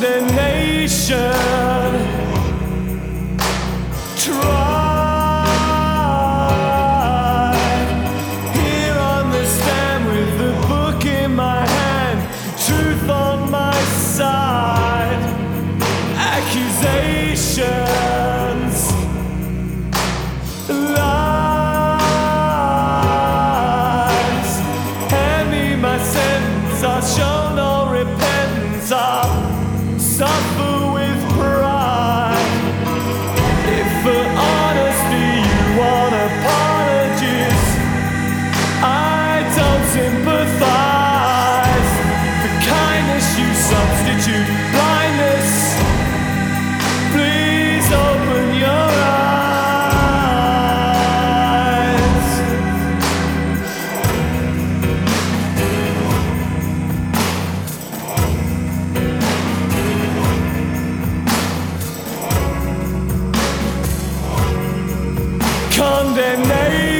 condemnation.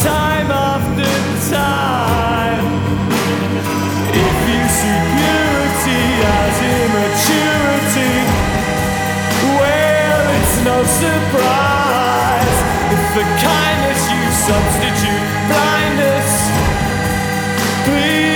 time after time. If you as immaturity, well, it's no surprise if kindness you substitute blindness. Please.